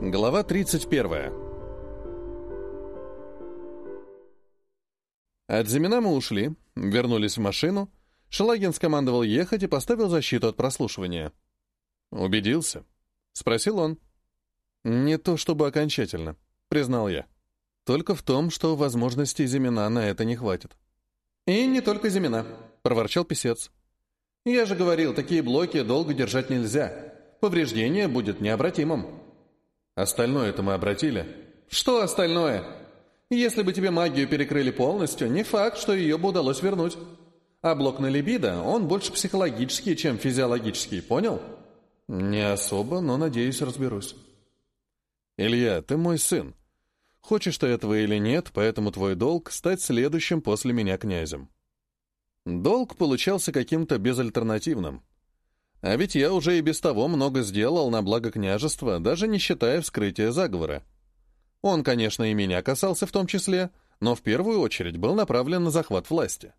Глава 31. От Зимина мы ушли, вернулись в машину. Шелагин скомандовал ехать и поставил защиту от прослушивания. «Убедился?» — спросил он. «Не то чтобы окончательно», — признал я. «Только в том, что возможностей Зимина на это не хватит». «И не только Зимина», — проворчал писец. «Я же говорил, такие блоки долго держать нельзя. Повреждение будет необратимым». Остальное-то мы обратили. Что остальное? Если бы тебе магию перекрыли полностью, не факт, что ее бы удалось вернуть. А блок на либидо, он больше психологический, чем физиологический, понял? Не особо, но, надеюсь, разберусь. Илья, ты мой сын. Хочешь ты этого или нет, поэтому твой долг — стать следующим после меня князем. Долг получался каким-то безальтернативным. А ведь я уже и без того много сделал на благо княжества, даже не считая вскрытия заговора. Он, конечно, и меня касался в том числе, но в первую очередь был направлен на захват власти.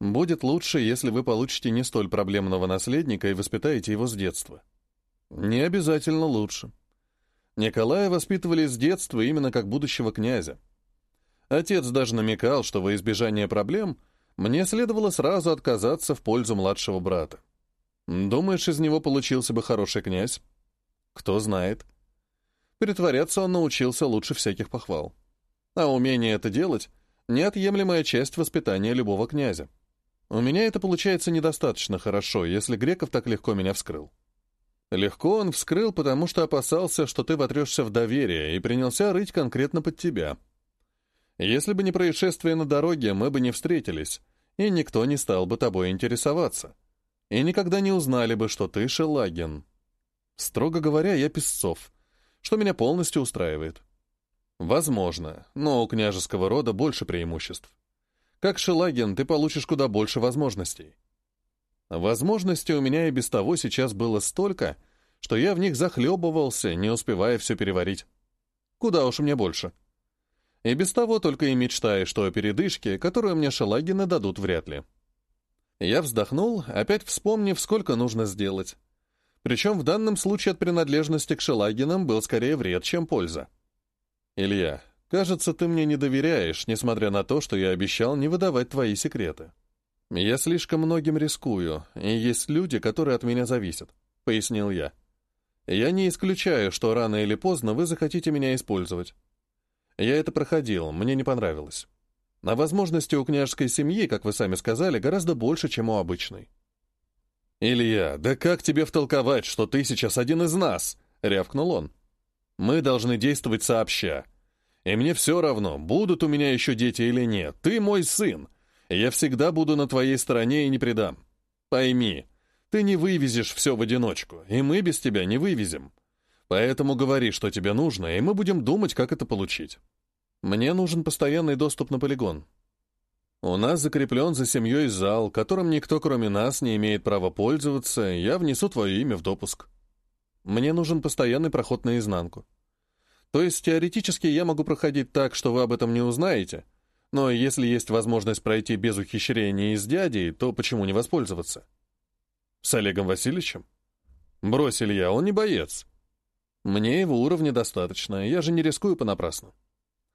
Будет лучше, если вы получите не столь проблемного наследника и воспитаете его с детства. Не обязательно лучше. Николая воспитывали с детства именно как будущего князя. Отец даже намекал, что во избежание проблем мне следовало сразу отказаться в пользу младшего брата. Думаешь, из него получился бы хороший князь? Кто знает. Притворяться он научился лучше всяких похвал. А умение это делать — неотъемлемая часть воспитания любого князя. У меня это получается недостаточно хорошо, если Греков так легко меня вскрыл. Легко он вскрыл, потому что опасался, что ты вотрешься в доверие, и принялся рыть конкретно под тебя. Если бы не происшествие на дороге, мы бы не встретились, и никто не стал бы тобой интересоваться и никогда не узнали бы, что ты Шелагин. Строго говоря, я Песцов, что меня полностью устраивает. Возможно, но у княжеского рода больше преимуществ. Как Шелагин, ты получишь куда больше возможностей. Возможностей у меня и без того сейчас было столько, что я в них захлебывался, не успевая все переварить. Куда уж мне больше. И без того только и мечтаешь, что о передышке, которую мне Шелагины дадут вряд ли. Я вздохнул, опять вспомнив, сколько нужно сделать. Причем в данном случае от принадлежности к Шелагинам был скорее вред, чем польза. «Илья, кажется, ты мне не доверяешь, несмотря на то, что я обещал не выдавать твои секреты. Я слишком многим рискую, и есть люди, которые от меня зависят», — пояснил я. «Я не исключаю, что рано или поздно вы захотите меня использовать. Я это проходил, мне не понравилось. А возможности у княжеской семьи, как вы сами сказали, гораздо больше, чем у обычной. «Илья, да как тебе втолковать, что ты сейчас один из нас?» — рявкнул он. «Мы должны действовать сообща. И мне все равно, будут у меня еще дети или нет. Ты мой сын. Я всегда буду на твоей стороне и не предам. Пойми, ты не вывезешь все в одиночку, и мы без тебя не вывезем. Поэтому говори, что тебе нужно, и мы будем думать, как это получить». Мне нужен постоянный доступ на полигон. У нас закреплен за семьей зал, которым никто, кроме нас, не имеет права пользоваться, я внесу твое имя в допуск. Мне нужен постоянный проход наизнанку. То есть теоретически я могу проходить так, что вы об этом не узнаете, но если есть возможность пройти без ухищрения и с дядей, то почему не воспользоваться? С Олегом Васильевичем? Брось, Илья, он не боец. Мне его уровня достаточно, я же не рискую понапрасну.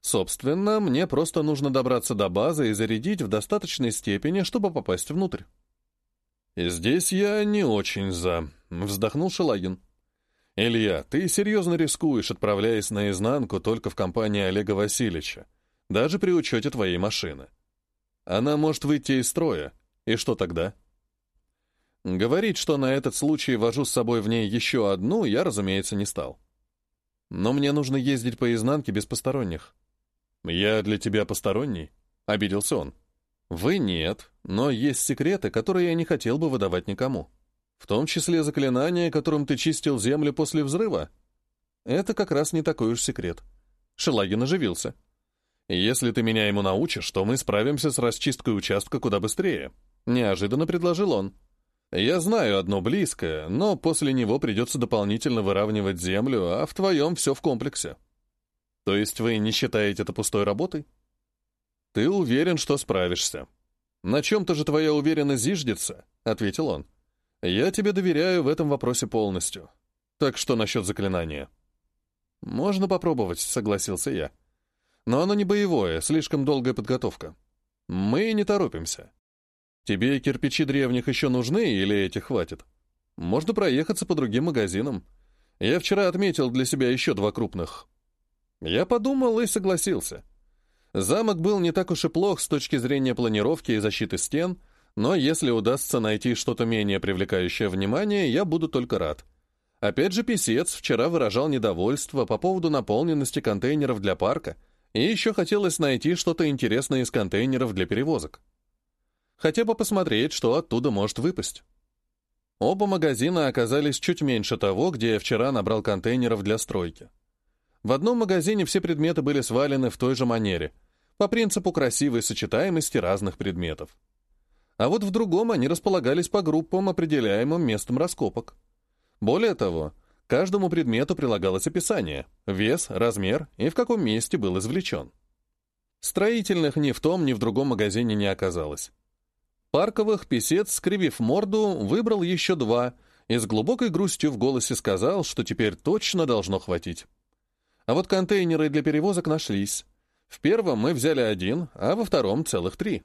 Собственно, мне просто нужно добраться до базы и зарядить в достаточной степени, чтобы попасть внутрь. Здесь я не очень за, вздохнул Шелагин. Илья, ты серьезно рискуешь, отправляясь наизнанку только в компании Олега Васильевича, даже при учете твоей машины. Она может выйти из строя, и что тогда? Говорить, что на этот случай вожу с собой в ней еще одну, я, разумеется, не стал. Но мне нужно ездить по изнанке без посторонних. «Я для тебя посторонний?» — обиделся он. «Вы нет, но есть секреты, которые я не хотел бы выдавать никому. В том числе заклинание, которым ты чистил землю после взрыва. Это как раз не такой уж секрет». Шелагин оживился. «Если ты меня ему научишь, то мы справимся с расчисткой участка куда быстрее», — неожиданно предложил он. «Я знаю одно близкое, но после него придется дополнительно выравнивать землю, а в твоем все в комплексе». То есть вы не считаете это пустой работой? Ты уверен, что справишься. На чем-то же твоя уверенность зиждется, ответил он. Я тебе доверяю в этом вопросе полностью. Так что насчет заклинания? «Можно попробовать», — согласился я. «Но оно не боевое, слишком долгая подготовка. Мы не торопимся. Тебе кирпичи древних еще нужны или этих хватит? Можно проехаться по другим магазинам. Я вчера отметил для себя еще два крупных». Я подумал и согласился. Замок был не так уж и плох с точки зрения планировки и защиты стен, но если удастся найти что-то менее привлекающее внимание, я буду только рад. Опять же, писец вчера выражал недовольство по поводу наполненности контейнеров для парка, и еще хотелось найти что-то интересное из контейнеров для перевозок. Хотя бы посмотреть, что оттуда может выпасть. Оба магазина оказались чуть меньше того, где я вчера набрал контейнеров для стройки. В одном магазине все предметы были свалены в той же манере, по принципу красивой сочетаемости разных предметов. А вот в другом они располагались по группам, определяемым местом раскопок. Более того, каждому предмету прилагалось описание, вес, размер и в каком месте был извлечен. Строительных ни в том, ни в другом магазине не оказалось. Парковых писец, скривив морду, выбрал еще два и с глубокой грустью в голосе сказал, что теперь точно должно хватить. А вот контейнеры для перевозок нашлись. В первом мы взяли один, а во втором целых три.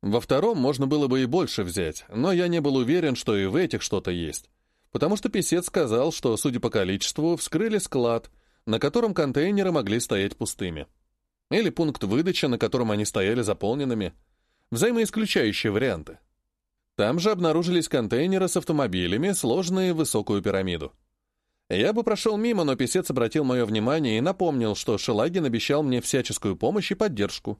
Во втором можно было бы и больше взять, но я не был уверен, что и в этих что-то есть потому что писец сказал, что, судя по количеству, вскрыли склад, на котором контейнеры могли стоять пустыми. Или пункт выдачи, на котором они стояли заполненными. Взаимоисключающие варианты. Там же обнаружились контейнеры с автомобилями, сложные в высокую пирамиду. Я бы прошел мимо, но писец обратил мое внимание и напомнил, что Шелагин обещал мне всяческую помощь и поддержку.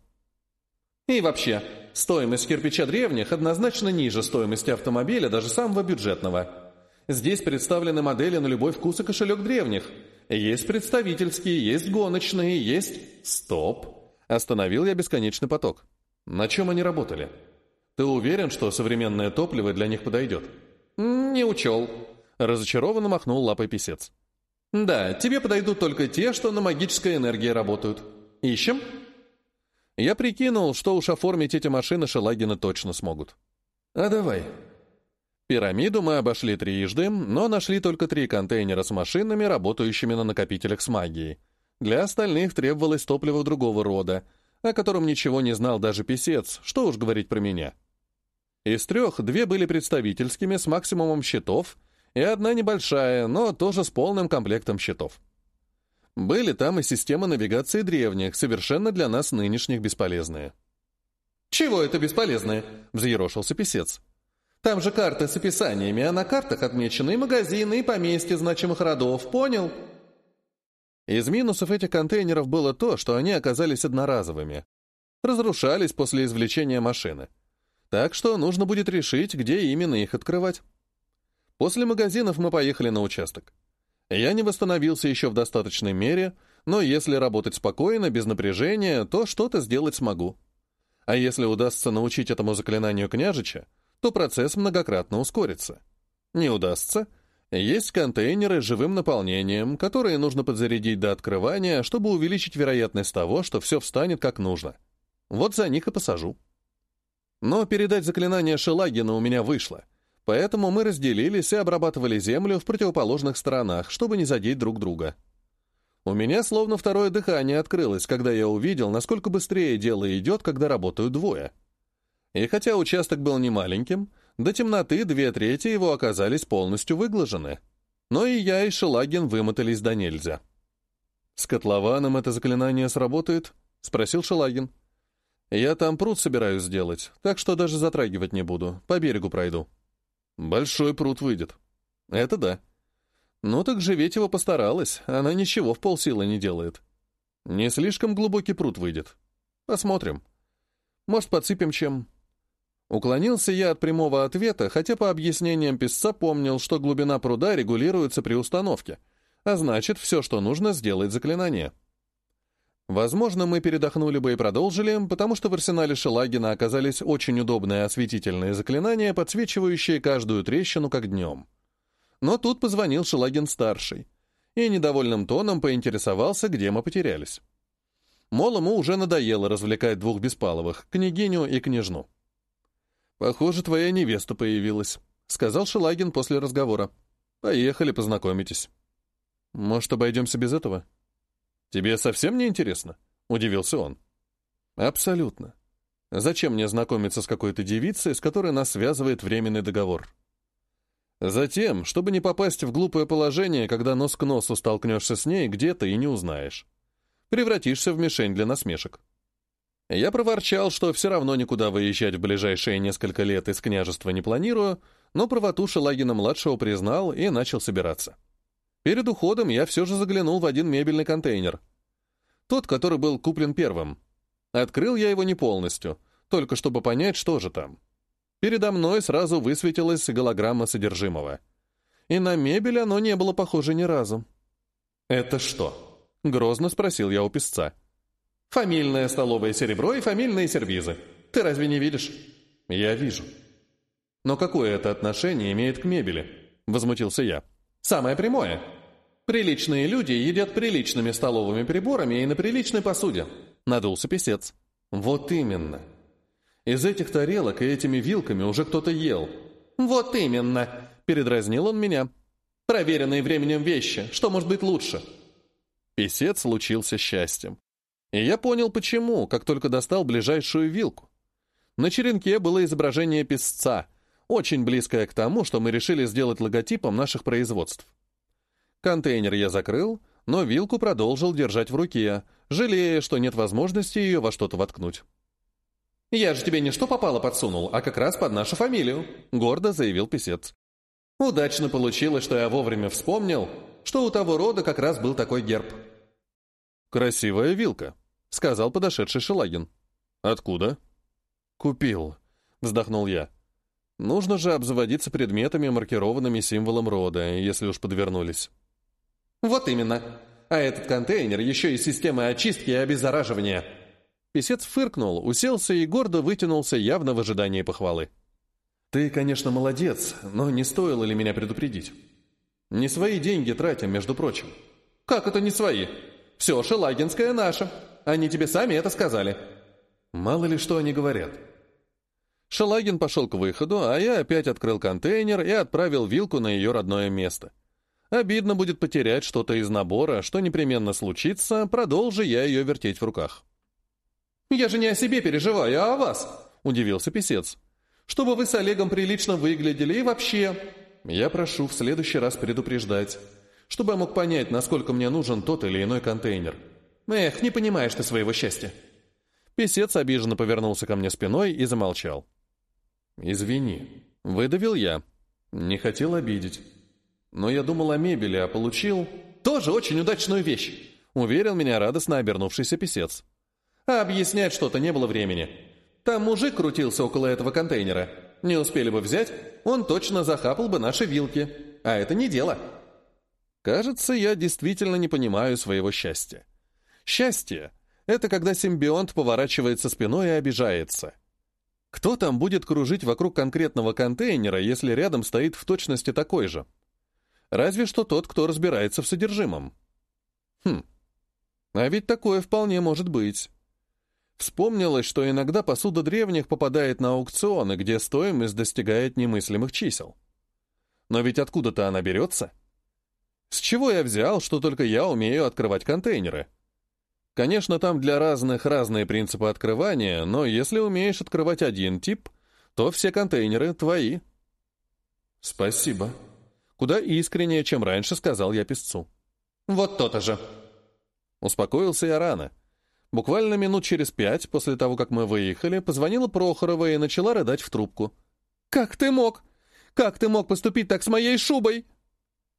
И вообще, стоимость кирпича древних однозначно ниже стоимости автомобиля, даже самого бюджетного. Здесь представлены модели на любой вкус и кошелек древних. Есть представительские, есть гоночные, есть... Стоп! Остановил я бесконечный поток. На чем они работали? Ты уверен, что современное топливо для них подойдет? Не учел. Разочарованно махнул лапой писец. Да, тебе подойдут только те, что на магической энергии работают. Ищем? Я прикинул, что уж оформить эти машины Шелагина точно смогут. А давай, Пирамиду мы обошли трижды, но нашли только три контейнера с машинами, работающими на накопителях с магией. Для остальных требовалось топливо другого рода, о котором ничего не знал даже писец, что уж говорить про меня. Из трех две были представительскими с максимумом щитов, и одна небольшая, но тоже с полным комплектом щитов. Были там и системы навигации древних, совершенно для нас нынешних бесполезные. «Чего это бесполезные?» — взъерошился писец. Там же карты с описаниями, а на картах отмечены и магазины, и поместья значимых родов, понял?» Из минусов этих контейнеров было то, что они оказались одноразовыми. Разрушались после извлечения машины. Так что нужно будет решить, где именно их открывать. После магазинов мы поехали на участок. Я не восстановился еще в достаточной мере, но если работать спокойно, без напряжения, то что-то сделать смогу. А если удастся научить этому заклинанию княжича, то процесс многократно ускорится. Не удастся. Есть контейнеры с живым наполнением, которые нужно подзарядить до открывания, чтобы увеличить вероятность того, что все встанет как нужно. Вот за них и посажу. Но передать заклинание Шелагина у меня вышло, поэтому мы разделились и обрабатывали землю в противоположных сторонах, чтобы не задеть друг друга. У меня словно второе дыхание открылось, когда я увидел, насколько быстрее дело идет, когда работают двое. И хотя участок был не маленьким, до темноты две трети его оказались полностью выглажены. Но и я, и Шелагин вымотались до нельзя. «С котлованом это заклинание сработает?» — спросил Шелагин. «Я там пруд собираюсь сделать, так что даже затрагивать не буду, по берегу пройду». «Большой пруд выйдет». «Это да». «Ну так его постаралась, она ничего в полсилы не делает». «Не слишком глубокий пруд выйдет. Посмотрим. Может, подсыпем чем, Уклонился я от прямого ответа, хотя по объяснениям писца помнил, что глубина пруда регулируется при установке, а значит, все, что нужно, сделать заклинание. Возможно, мы передохнули бы и продолжили, потому что в арсенале Шелагина оказались очень удобные осветительные заклинания, подсвечивающие каждую трещину как днем. Но тут позвонил Шелагин-старший и недовольным тоном поинтересовался, где мы потерялись. Мол, ему уже надоело развлекать двух беспаловых, княгиню и княжну. «Похоже, твоя невеста появилась», — сказал Шелагин после разговора. «Поехали, познакомитесь». «Может, обойдемся без этого?» «Тебе совсем не интересно?» — удивился он. «Абсолютно. Зачем мне знакомиться с какой-то девицей, с которой нас связывает временный договор?» Затем, чтобы не попасть в глупое положение, когда нос к носу столкнешься с ней где-то и не узнаешь. Превратишься в мишень для насмешек. Я проворчал, что все равно никуда выезжать в ближайшие несколько лет из княжества не планирую, но правоту Шелагина-младшего признал и начал собираться. Перед уходом я все же заглянул в один мебельный контейнер. Тот, который был куплен первым. Открыл я его не полностью, только чтобы понять, что же там. Передо мной сразу высветилась голограмма содержимого. И на мебель оно не было похоже ни разу. «Это что?» — грозно спросил я у писца. «Фамильное столовое серебро и фамильные сервизы. Ты разве не видишь?» «Я вижу». «Но какое это отношение имеет к мебели?» — возмутился я. «Самое прямое. Приличные люди едят приличными столовыми приборами и на приличной посуде», — надулся писец. «Вот именно. Из этих тарелок и этими вилками уже кто-то ел. «Вот именно!» — передразнил он меня. «Проверенные временем вещи. Что может быть лучше?» Песец случился счастьем. И я понял, почему, как только достал ближайшую вилку. На черенке было изображение песца, очень близкое к тому, что мы решили сделать логотипом наших производств. Контейнер я закрыл, но вилку продолжил держать в руке, жалея, что нет возможности ее во что-то воткнуть. «Я же тебе не что попало подсунул, а как раз под нашу фамилию», — гордо заявил писец. «Удачно получилось, что я вовремя вспомнил, что у того рода как раз был такой герб». «Красивая вилка», — сказал подошедший Шелагин. «Откуда?» «Купил», — вздохнул я. «Нужно же обзаводиться предметами, маркированными символом рода, если уж подвернулись». «Вот именно. А этот контейнер еще и система очистки и обеззараживания». Песец фыркнул, уселся и гордо вытянулся, явно в ожидании похвалы. «Ты, конечно, молодец, но не стоило ли меня предупредить? Не свои деньги тратим, между прочим». «Как это не свои? Все шелагинское наше. Они тебе сами это сказали». «Мало ли что они говорят». Шелагин пошел к выходу, а я опять открыл контейнер и отправил вилку на ее родное место. Обидно будет потерять что-то из набора, что непременно случится, продолжи я ее вертеть в руках. «Я же не о себе переживаю, а о вас», — удивился писец. «Чтобы вы с Олегом прилично выглядели и вообще...» «Я прошу в следующий раз предупреждать, чтобы я мог понять, насколько мне нужен тот или иной контейнер. Эх, не понимаешь ты своего счастья». Песец обиженно повернулся ко мне спиной и замолчал. «Извини», — выдавил я. «Не хотел обидеть. Но я думал о мебели, а получил...» «Тоже очень удачную вещь», — уверил меня радостно обернувшийся писец. А объяснять что-то не было времени. Там мужик крутился около этого контейнера. Не успели бы взять, он точно захапал бы наши вилки. А это не дело. Кажется, я действительно не понимаю своего счастья. Счастье — это когда симбионт поворачивается спиной и обижается. Кто там будет кружить вокруг конкретного контейнера, если рядом стоит в точности такой же? Разве что тот, кто разбирается в содержимом. Хм. А ведь такое вполне может быть. Вспомнилось, что иногда посуда древних попадает на аукционы, где стоимость достигает немыслимых чисел. Но ведь откуда-то она берется? С чего я взял, что только я умею открывать контейнеры? Конечно, там для разных разные принципы открывания, но если умеешь открывать один тип, то все контейнеры твои. Спасибо. Куда искреннее, чем раньше, сказал я песцу. Вот то-то же. Успокоился я рано. Буквально минут через пять после того, как мы выехали, позвонила Прохорова и начала рыдать в трубку. «Как ты мог? Как ты мог поступить так с моей шубой?»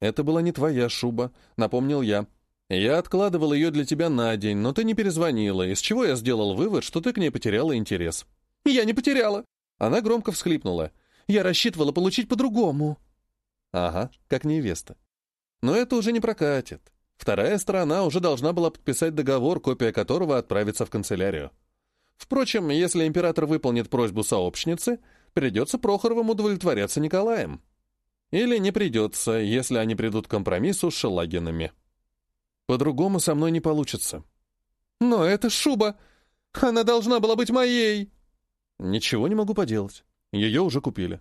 «Это была не твоя шуба», — напомнил я. «Я откладывал ее для тебя на день, но ты не перезвонила, из чего я сделал вывод, что ты к ней потеряла интерес». «Я не потеряла!» Она громко всхлипнула. «Я рассчитывала получить по-другому». «Ага, как невеста. Но это уже не прокатит. Вторая сторона уже должна была подписать договор, копия которого отправится в канцелярию. Впрочем, если император выполнит просьбу сообщницы, придется Прохоровым удовлетворяться Николаем. Или не придется, если они придут к компромиссу с Шелагинами. По-другому со мной не получится. Но это шуба! Она должна была быть моей! Ничего не могу поделать. Ее уже купили.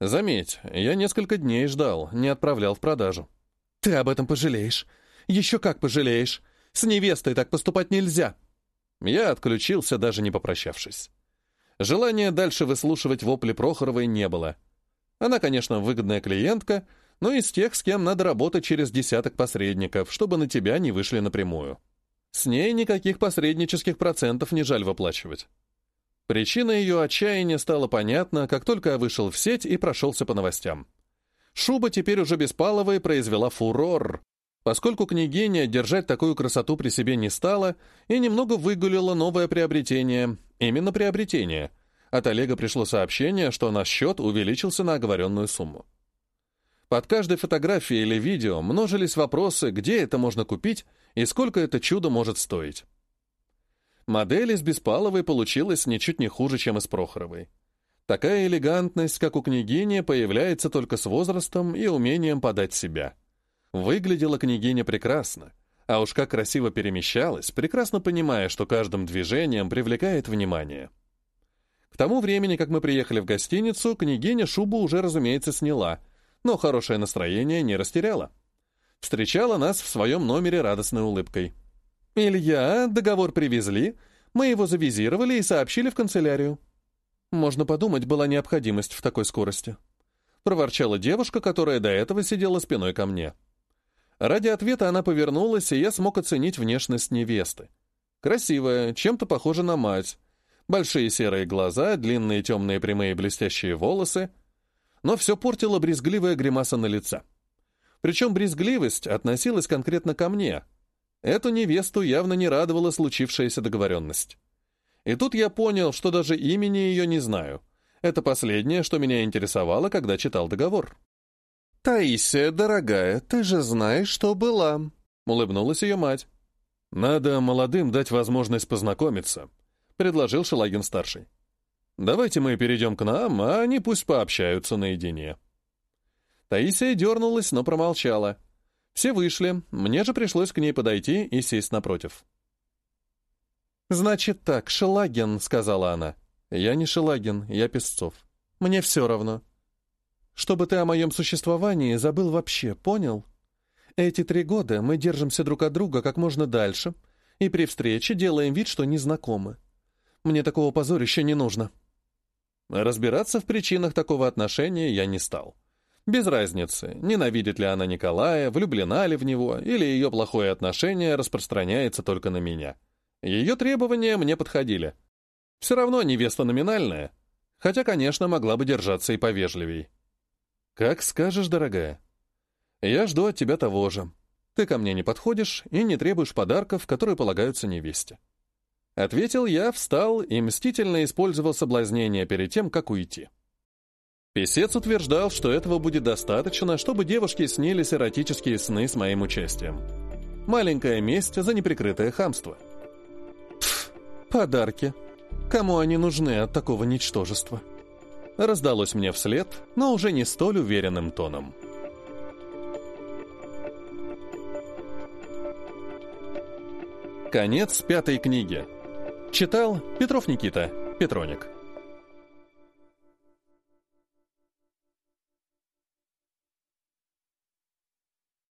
Заметь, я несколько дней ждал, не отправлял в продажу. Ты об этом пожалеешь. Еще как пожалеешь. С невестой так поступать нельзя!» Я отключился, даже не попрощавшись. Желания дальше выслушивать вопли Прохоровой не было. Она, конечно, выгодная клиентка, но из тех, с кем надо работать через десяток посредников, чтобы на тебя не вышли напрямую. С ней никаких посреднических процентов не жаль выплачивать. Причина ее отчаяния стала понятна, как только я вышел в сеть и прошелся по новостям. Шуба теперь уже беспаловая произвела фурор, поскольку княгиня держать такую красоту при себе не стала и немного выгулила новое приобретение, именно приобретение. От Олега пришло сообщение, что наш счет увеличился на оговоренную сумму. Под каждой фотографией или видео множились вопросы, где это можно купить и сколько это чудо может стоить. Модель из Беспаловой получилась ничуть не хуже, чем из Прохоровой. Такая элегантность, как у княгини, появляется только с возрастом и умением подать себя. Выглядела княгиня прекрасно, а уж как красиво перемещалась, прекрасно понимая, что каждым движением привлекает внимание. К тому времени, как мы приехали в гостиницу, княгиня шубу уже, разумеется, сняла, но хорошее настроение не растеряла. Встречала нас в своем номере радостной улыбкой. «Илья, договор привезли, мы его завизировали и сообщили в канцелярию». Можно подумать, была необходимость в такой скорости. Проворчала девушка, которая до этого сидела спиной ко мне. Ради ответа она повернулась, и я смог оценить внешность невесты. Красивая, чем-то похожа на мать. Большие серые глаза, длинные темные прямые блестящие волосы. Но все портила брезгливая гримаса на лице. Причем брезгливость относилась конкретно ко мне. Эту невесту явно не радовала случившаяся договоренность. И тут я понял, что даже имени ее не знаю. Это последнее, что меня интересовало, когда читал договор. «Таисия, дорогая, ты же знаешь, что была», — улыбнулась ее мать. «Надо молодым дать возможность познакомиться», — предложил Шелагин-старший. «Давайте мы перейдем к нам, а они пусть пообщаются наедине». Таисия дернулась, но промолчала. Все вышли, мне же пришлось к ней подойти и сесть напротив. «Значит так, Шелагин», — сказала она. «Я не Шелагин, я Песцов. Мне все равно. Чтобы ты о моем существовании забыл вообще, понял? Эти три года мы держимся друг от друга как можно дальше, и при встрече делаем вид, что не знакомы. Мне такого позорища не нужно». Разбираться в причинах такого отношения я не стал. Без разницы, ненавидит ли она Николая, влюблена ли в него, или ее плохое отношение распространяется только на меня. Ее требования мне подходили. Все равно невеста номинальная, хотя, конечно, могла бы держаться и повежливей. «Как скажешь, дорогая. Я жду от тебя того же. Ты ко мне не подходишь и не требуешь подарков, которые полагаются невесте». Ответил я, встал и мстительно использовал соблазнение перед тем, как уйти. Песец утверждал, что этого будет достаточно, чтобы девушке снились эротические сны с моим участием. Маленькая месть за неприкрытое хамство — Подарки. Кому они нужны от такого ничтожества? Раздалось мне вслед, но уже не столь уверенным тоном. Конец пятой книги. Читал Петров Никита, Петроник.